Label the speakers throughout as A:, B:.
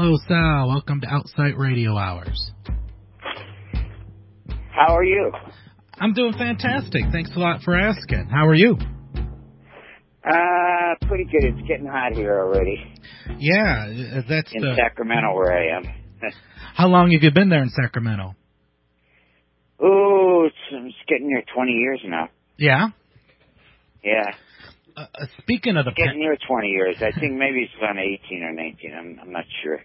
A: Hello, Sal. Welcome to Outside Radio Hours.
B: How are you?
A: I'm doing fantastic. Thanks a lot for asking. How are you?
B: Uh, pretty good. It's getting hot here already.
A: Yeah, that's
B: in
A: the,
B: Sacramento where I am.
A: How long have you been there in Sacramento?
B: Oh, it's, it's getting near 20 years now.
A: Yeah.
B: Yeah.
A: Uh, uh, speaking of the
B: getting near 20 years, I think maybe it's around 18 or 19. I'm, I'm not sure.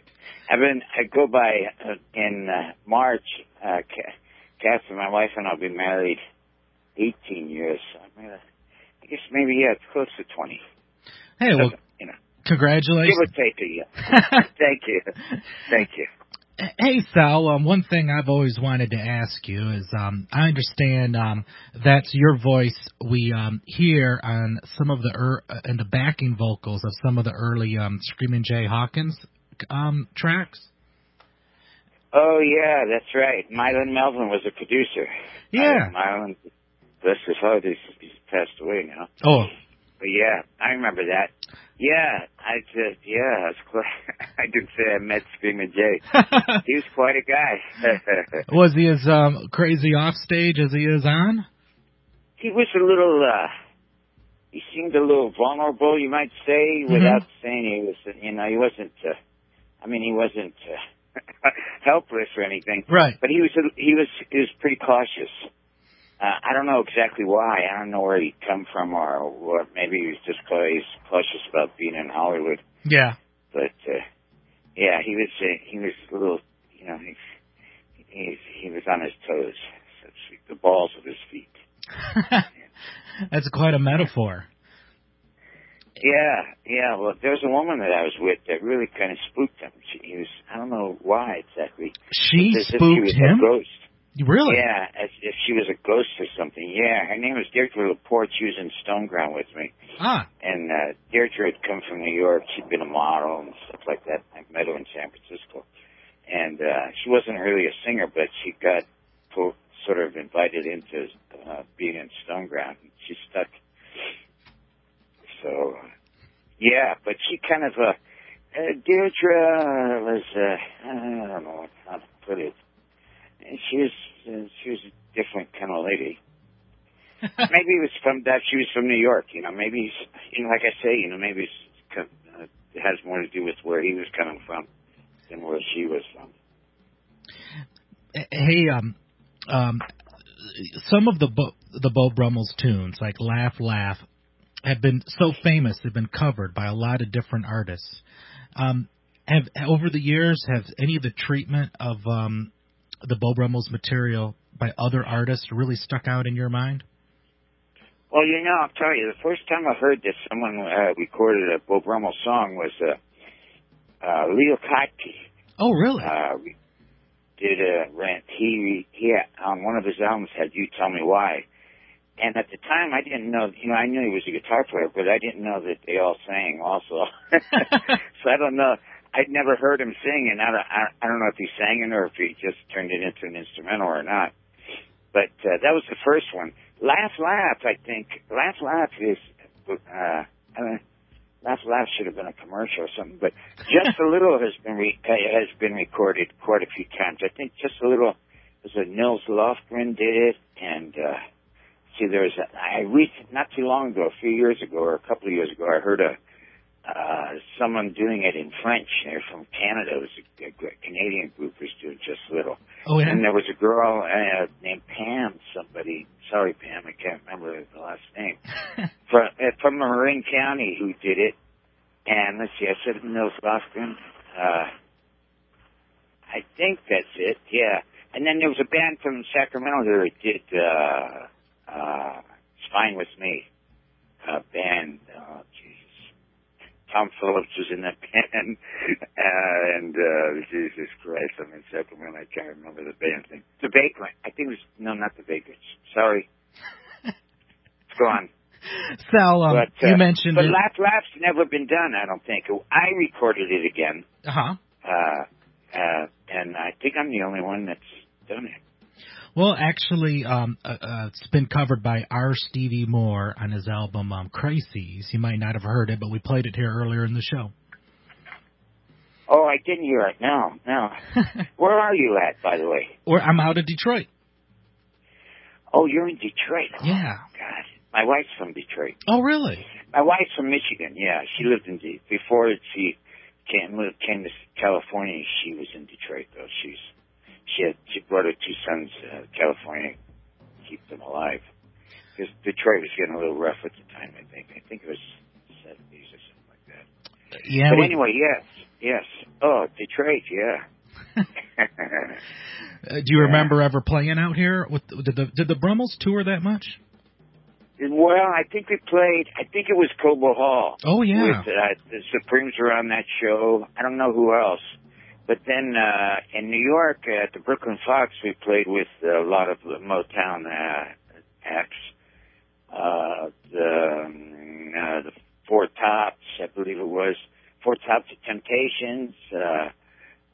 B: I've been. I go by uh, in uh, March. Uh, Catherine, my wife and I'll be married 18 years. I, mean, I guess maybe yeah, it's close to 20.
A: Hey, well,
B: you know,
A: congratulations.
B: Give or take a year. Thank you. Thank you.
A: Hey Sal, um, one thing I've always wanted to ask you is um, I understand um, that's your voice we um, hear on some of the er- and the backing vocals of some of the early um, Screaming Jay Hawkins um, tracks.
B: Oh yeah, that's right. Milan Melvin was a producer.
A: Yeah,
B: Milan, bless his heart, he's, he's passed away now.
A: Oh,
B: yeah, I remember that. Yeah, I just yeah, I was quite, I did say I met Screaming Jay. he was quite a guy.
A: was he as um crazy off stage as he is on?
B: He was a little. uh He seemed a little vulnerable, you might say,
A: Mm-hmm.
B: without saying he was. You know, he wasn't. uh I mean, he wasn't uh, helpless or anything.
A: Right.
B: But he was. He was. He was pretty cautious. Uh, I don't know exactly why. I don't know where he'd come from or what. Maybe he was just he's cautious about being in Hollywood.
A: Yeah.
B: But uh, yeah, he was uh, he was a little, you know, he he he was on his toes, so to speak, the balls of his feet.
A: That's quite a metaphor.
B: Yeah, yeah. Well, there was a woman that I was with that really kind of spooked him. She he was I don't know why exactly.
A: She spooked
B: she was
A: him.
B: A ghost.
A: Really?
B: Yeah, as if she was a ghost or something. Yeah, her name was Deirdre Laporte. She was in Stoneground with me.
A: Ah.
B: And uh, Deirdre had come from New York. She'd been a model and stuff like that. I met her in San Francisco. And uh, she wasn't really a singer, but she got po- sort of invited into uh, being in Stoneground. She stuck. So, yeah, but she kind of, uh, uh, Deirdre was, uh, I don't know how to put it. And she was, uh, she was a different kind of lady. maybe it was from that she was from New York, you know. Maybe you know, like I say, you know, maybe it's, uh, it has more to do with where he was coming from than where she was from.
A: Hey, um, um, some of the Bo- the Beau Brummels tunes, like "Laugh Laugh," have been so famous. They've been covered by a lot of different artists. Um, have over the years, have any of the treatment of um, the Beau Brummels material by other artists really stuck out in your mind?
B: Well, you know, I'll tell you, the first time I heard that someone uh, recorded a Beau Brummel song was uh, uh, Leo Kottke.
A: Oh, really?
B: Uh, did a rant. He he on one of his albums had "You Tell Me Why," and at the time I didn't know. You know, I knew he was a guitar player, but I didn't know that they all sang also. so I don't know. I'd never heard him sing, and I don't, I, don't know if he sang it or if he just turned it into an instrumental or not. But uh, that was the first one. Laugh, laugh. I think laugh, laugh is. Uh, I mean, laugh, laugh should have been a commercial or something. But just a little has been re- has been recorded quite a few times. I think just a little. Was a Nils Lofgren did it, and uh, see, there was a, I recent not too long ago, a few years ago or a couple of years ago, I heard a uh, someone doing it in French. They're from Canada. It was a, a Canadian group was doing just a little.
A: Oh, yeah.
B: And there was a girl uh, named Pam, somebody, sorry Pam, I can't remember the last name, from, uh, from Marin County who did it. And let's see, I said Nils Lofgren. Uh, I think that's it, yeah. And then there was a band from Sacramento who did, uh, uh, It's Fine With Me. Uh, band, Jesus. Tom Phillips was in that band, uh, and uh, Jesus Christ, I'm in Sacramento. I can't remember the band thing. The Baker. I think it was no, not the Bakers. Sorry. Go on.
A: Sal, um,
B: but, uh,
A: you mentioned
B: but
A: it.
B: Laugh Laugh's never been done. I don't think. I recorded it again,
A: uh-huh.
B: uh, uh, and I think I'm the only one that's done it.
A: Well, actually, um, uh, uh, it's been covered by R. Stevie Moore on his album um, Crises. You might not have heard it, but we played it here earlier in the show.
B: Oh, I didn't hear it. No, no. Where are you at, by the way?
A: Or I'm out of Detroit.
B: Oh, you're in Detroit. Oh,
A: Yeah.
B: God, my wife's from Detroit.
A: Oh, really?
B: My wife's from Michigan. Yeah, she lived in De- before she came came to California. She was in Detroit though. She's she had she brought her two sons uh, to California, to keep them alive. Because Detroit was getting a little rough at the time. I think. I think it was seventies or something like that.
A: Yeah.
B: but anyway, yes, yes. Oh, Detroit. Yeah.
A: uh, do you remember ever playing out here? With did the did the Brummels tour that much?
B: Well, I think we played. I think it was Cobo Hall.
A: Oh yeah.
B: With, uh, the Supremes were on that show. I don't know who else. But then uh, in New York at the Brooklyn Fox, we played with a lot of the Motown uh, acts. Uh, the, um, uh, the Four Tops, I believe it was. Four Tops of Temptations, uh,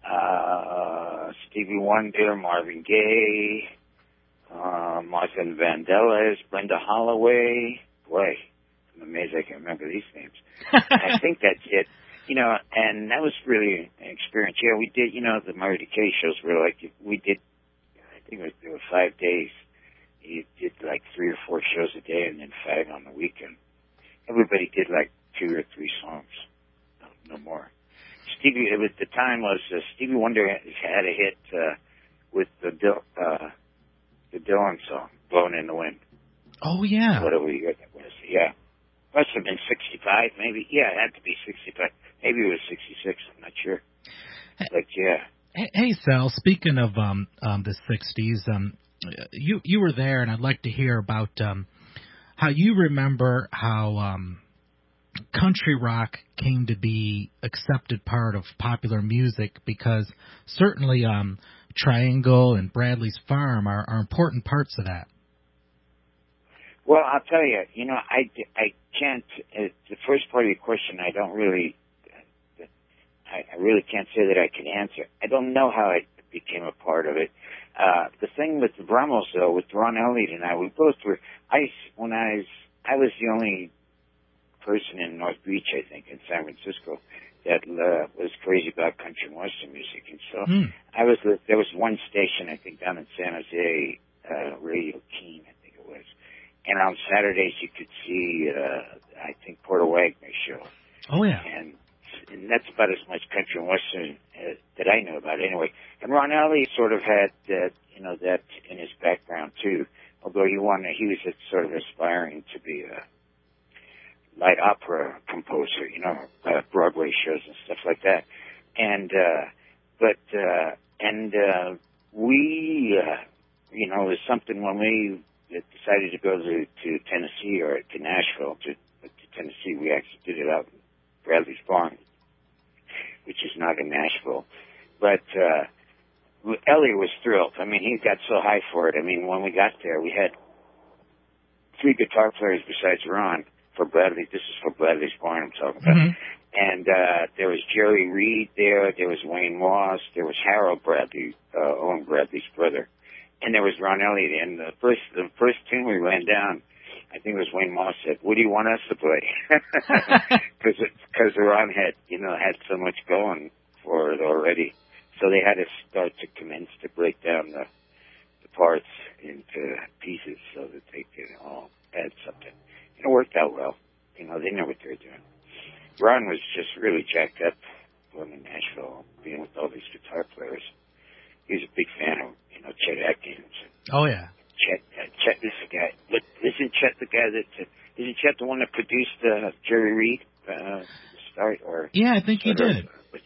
B: uh, Stevie Wonder, Marvin Gaye, uh, Martin Vandellas, Brenda Holloway. Boy, I'm amazed I can remember these names. I think that's it. You know, and that was really an experience. Yeah, we did, you know, the Murray the K shows were like, we did, I think it was, there were five days. You did like three or four shows a day and then five on the weekend. Everybody did like two or three songs. No, no more. Stevie, it was, the time was, uh, Stevie Wonder had a hit, uh, with the, Dil- uh, the Dylan song, Blowing in the Wind
A: Oh yeah.
B: whatever year that was. Yeah. Must have been 65, maybe. Yeah, it had to be 65. Maybe it was 66. I'm not sure. But yeah.
A: Hey, hey, Sal. Speaking of um, um, the '60s, um, you you were there, and I'd like to hear about um, how you remember how um, country rock came to be accepted part of popular music because certainly um, Triangle and Bradley's Barn are, are important parts of that.
B: Well, I'll tell you, you know, I, I can't, uh, the first part of your question, I don't really, I, really can't say that I can answer. I don't know how I became a part of it. Uh, the thing with the Brummels though, with Ron Elliott and I, we both were, I, when I was, I was the only person in North Beach, I think, in San Francisco that, uh, was crazy about country and western music. And so,
A: Hmm.
B: I was, there was one station, I think, down in San Jose, uh, Radio Keen, I think it was. And on Saturdays you could see, uh, I think Porter Wagoner's show.
A: Oh yeah.
B: About as much country and western uh, that I know about anyway. And Ron Elliott sort of had that, you know, that in his background too. Although he wanted, he was sort of aspiring to be a light opera composer, you know, uh, Broadway shows and stuff like that. And, uh, but, uh, and, uh, we, uh, you know, it was something when we decided to go to, to Tennessee or to Nashville to, to Tennessee, we actually did it out Bradley's Barn, which is not in Nashville. But, uh, Elliot was thrilled. I mean, he got so high for it. I mean, when we got there, we had three guitar players besides Ron for Bradley. This is for Bradley's Barn I'm talking about.
A: Mhm.
B: And uh, there was Jerry Reed there. There was Wayne Moss. There was Harold Bradley, uh, Owen Bradley's brother, and there was Ron Elliott. And the first the first tune we ran down, I think it was Wayne Moss said, "What do you want us to play?" Because because Ron had you know had so much going for it already, so they had to start to commence to break down the the parts into pieces so that they could all add something. And it worked out well. You know, they know what they're doing. Ron was just really jacked up going to Nashville, being with all these guitar players. He was a big fan of, you know, Chet Atkins.
A: Oh yeah.
B: Chet, uh, Chet is the guy. But isn't Chet the guy that, uh, isn't Chet the one that produced uh, Jerry Reed uh, start? Or
A: Yeah, I think he did.
B: Was,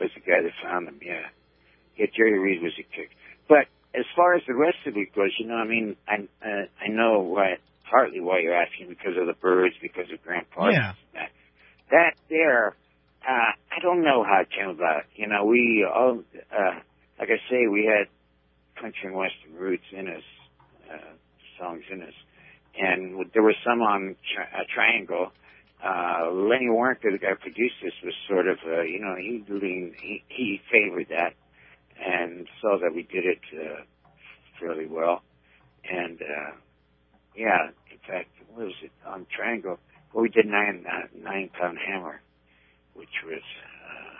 B: was the guy that found him? Yeah, yeah. Jerry Reed was a kick. But as far as the rest of it goes, you know, I mean, I uh, I know why partly why you're asking because of the Byrds, because of Gram Parsons.
A: Yeah.
B: That, that there, uh, I don't know how it came about. You know, we all, uh, like I say, we had country and western roots in us, uh, songs in us, and there were some on tri- uh, Triangle. Uh, Lenny Waronker, the guy who produced this, was sort of, uh, you know, he leaned, he, he favored that, and saw that we did it uh, fairly well, and uh, yeah, in fact, what was it on Triangle? Well, we did nine uh, nine pound hammer, which was uh,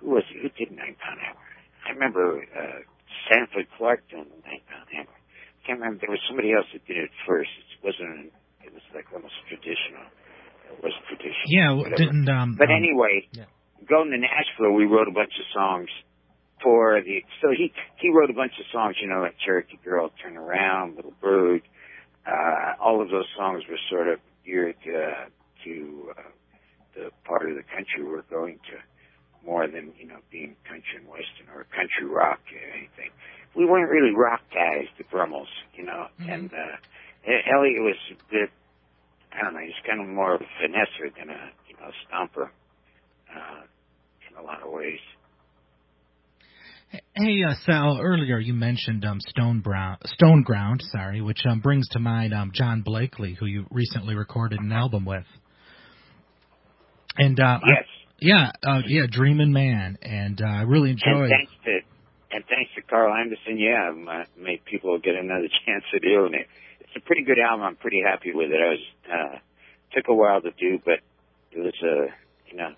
B: who was who did Nine Pound Hammer? I remember uh, Sanford Clark doing Nine Pound Hammer. I can't remember. There was somebody else that did it first. It wasn't. It was like almost traditional. It was traditional.
A: Yeah,
B: whatever.
A: didn't um
B: But
A: um,
B: anyway,
A: yeah.
B: going to Nashville, we wrote a bunch of songs for the. So he he wrote a bunch of songs, you know, like Cherokee Girl, Turn Around, Little Bird. Uh, all of those songs were sort of geared uh, to uh, the part of the country we're going to, more than you know being country and western or country rock or anything. We weren't really rock Brummels, you know,
A: Mhm.
B: and uh, Elliot was a bit. I don't know. He's kind of more of a finesser than a you know stomper uh, in a lot of ways.
A: Hey, uh, Sal. Earlier you mentioned um, Stone Brown, Stone Ground, sorry, which um, brings to mind um, John Blakeley, who you recently recorded an album with. And uh, I-
B: Yes,
A: yeah, uh, yeah, Dreamin' Man, and uh, I really
B: and
A: enjoyed.
B: thanks to and thanks to Carl Anderson, yeah, um, uh, made people get another chance at doing it. It's a pretty good album. I'm pretty happy with it. I was uh, took a while to do, but it was uh, you know,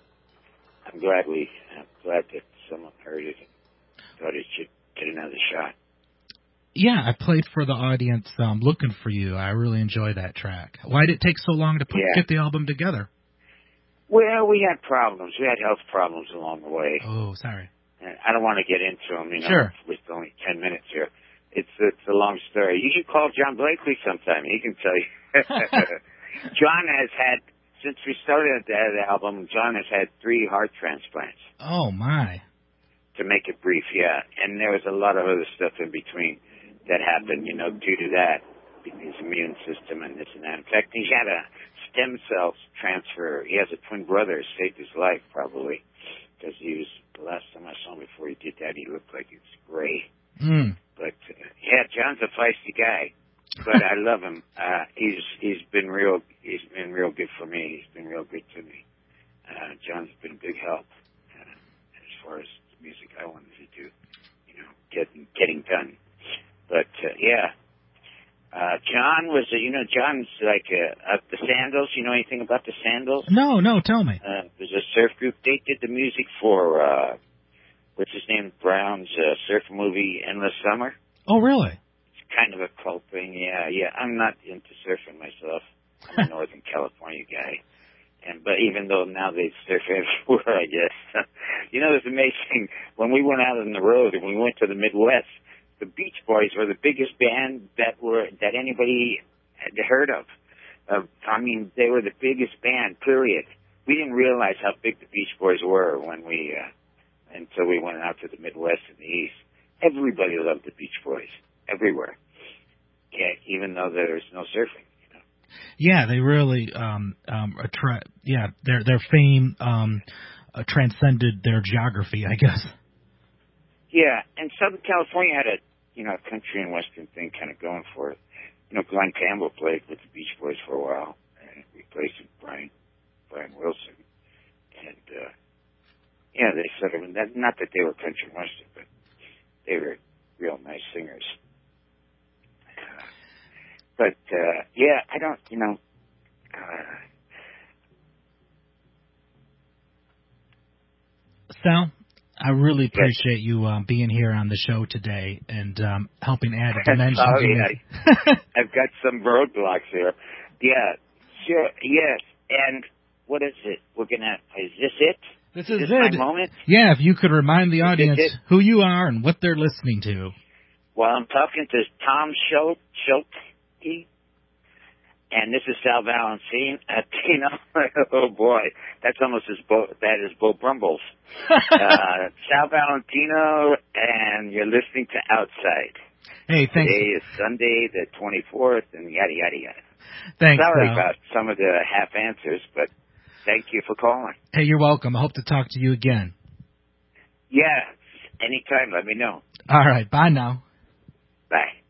B: I'm glad we I'm glad that someone heard it and thought it should get another shot.
A: Yeah, I played for the audience um, looking for you. I really enjoyed that track. Why did it take so long to put,
B: Yeah.
A: get the album together?
B: Well, we had problems. We had health problems along the way.
A: Oh, sorry.
B: I don't want to get into them, you know,
A: Sure.
B: with only 10 minutes here. It's, it's a long story. You should call John Blakeley sometime. He can tell you. John has had, since we started that album, John has had three heart transplants.
A: Oh my.
B: To make it brief, yeah. And there was a lot of other stuff in between that happened, you know, due to that, his immune system and this and that. In fact, he had a stem cell transfer. He has a twin brother, saved his life probably, because he was, the last time I saw him before he did that, he looked like he was gray.
A: Mm.
B: But uh, yeah, John's a feisty guy, but I love him. Uh, he's he's been real. He's been real good for me. He's been real good to me. Uh, John's been a big help uh, as far as the music I wanted to do. You know, getting getting done. But uh, yeah, uh, John was. Uh, you know, John's like uh, uh, the Sandals. You know anything about the Sandals?
A: No, no, tell me.
B: Uh, there's a surf group. They did the music for uh, what's his name? Brown's uh, surf movie Endless Summer.
A: Oh, really?
B: It's kind of a cult thing. Yeah, yeah. I'm not into surfing myself. I'm a Northern California guy. And but even though now they surf everywhere, I guess. you know, it's amazing. When we went out on the road and we went to the Midwest, the Beach Boys were the biggest band that were that anybody had heard of. Uh, I mean, they were the biggest band. Period. We didn't realize how big the Beach Boys were when we uh, until we went out to the Midwest and the East. Everybody loved the Beach Boys everywhere. Yeah, even though there's no surfing. You know.
A: Yeah, they really um um attra- yeah, their their fame um uh, transcended their geography, I guess.
B: Yeah, and Southern California had a you know country and western thing kind of going for it. You know, Glen Campbell played with the Beach Boys for a while, and replaced Brian Brian Wilson, and uh, yeah, they sort of not that they were country and western, but they were real nice singers. But uh, yeah, I don't, you know. Uh,
A: Sal, I really appreciate you um, being here on the show today and um, helping add a dimension
B: Sorry,
A: to it.
B: I've got some roadblocks here. Yeah, sure, yes. And what is it? We're gonna. Is this it?
A: this
B: Is
A: is
B: this
A: it.
B: my moment?
A: Yeah, if you could remind the audience who you are and what they're listening to.
B: Well, I'm talking to Tom Schultz, Schultz, and this is Sal Valentine. Uh, Tino, oh boy, that's almost as Bo, bad as Bo Brumbles. uh, Sal Valentino, and you're listening to Outside.
A: hey, thanks.
B: Today is Sunday, the 24th, and yada yada yada.
A: Thanks,
B: Sorry
A: Sal.
B: about some of the half answers, but thank you for calling.
A: Hey, you're welcome. I hope to talk to you again.
B: Yeah, anytime, let me know.
A: All right, bye now.
B: Bye.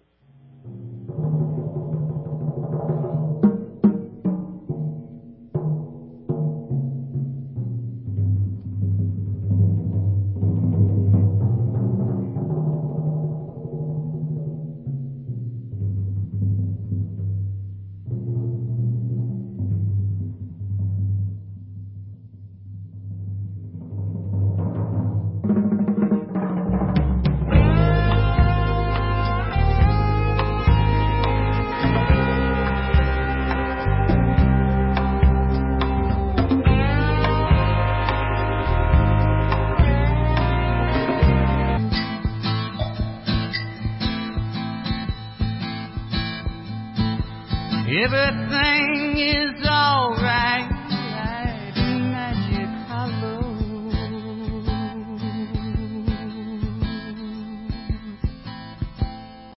C: Is alright.